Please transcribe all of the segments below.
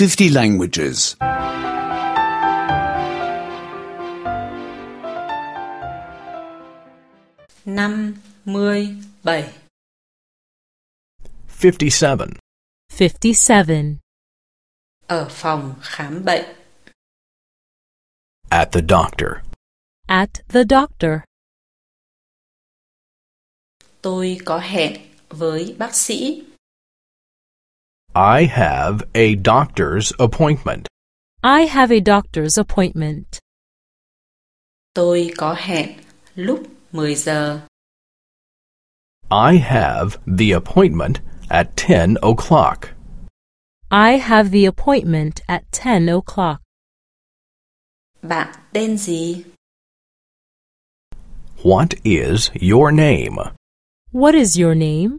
50 languages. 57 57. 57. Ở phòng khám bệnh At the doctor. At the doctor. Tôi có hẹn với bác sĩ I have a doctor's appointment. I have a doctor's appointment. Tôi có hẹn lúc 10 giờ I have the appointment at 10 o'clock. I have the appointment at 10 o'clock. Bạn tên gì? What is your name? What is your name?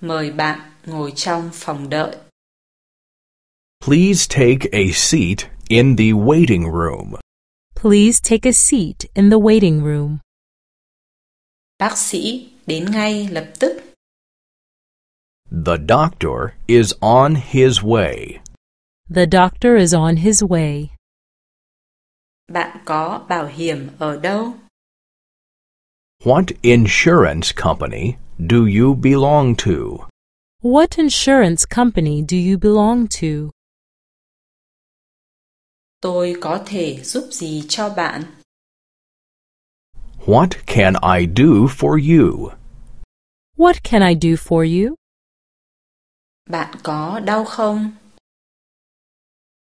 Mời bạn ngồi trong phòng đợi Please take a seat in the waiting room. Please take a seat in the waiting room. Bác sĩ đến ngay lập tức The doctor is on his way. The doctor is on his way. Bạn có bảo hiểm ở đâu? What insurance company do you belong to? What insurance company do you belong to? Tôi có thể giúp gì cho bạn? What can I do for you? What can I do for you? Bạn có đau không?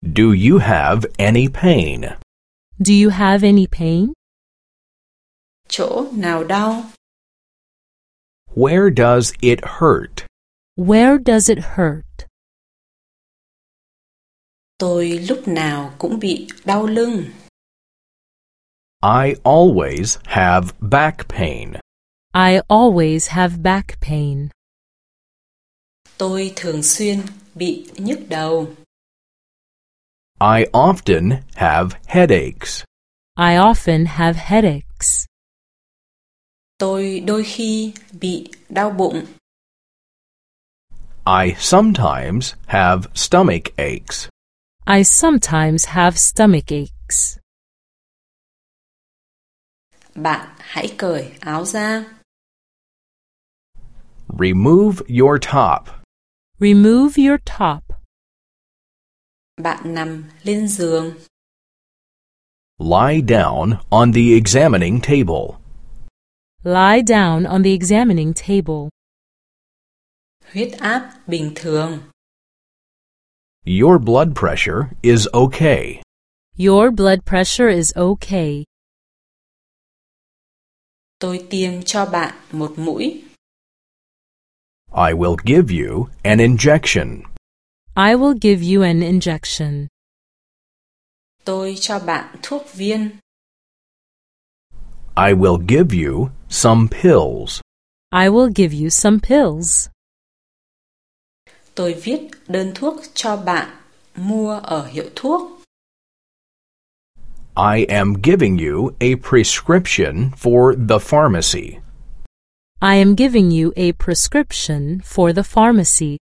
Do you have any pain? Do you have any pain? Chỗ nào đau? Where does it hurt? Where does it hurt? Tôi lúc nào cũng bị đau lưng. I always have back pain. I always have back pain. Tôi thường xuyên bị nhức đầu. I often have headaches. I often have headaches. Tôi đôi khi bị đau bụng. I sometimes have stomach aches. I sometimes have stomach aches. Bạn hãy cởi áo ra. Remove your top. Remove your top. Bạn nằm lên giường. Lie down on the examining table. Lie down on the examining table. Huyết áp bình thường. Your blood pressure is okay. Your blood pressure is okay. Tôi tiêm cho bạn một mũi. I will give you an injection. I will give you an injection. Tôi cho bạn thuốc viên. I will give you some pills. I will give you some pills. Tôi viết đơn thuốc cho bạn mua ở hiệu thuốc. I am giving you a prescription for the pharmacy. I am giving you a prescription for the pharmacy.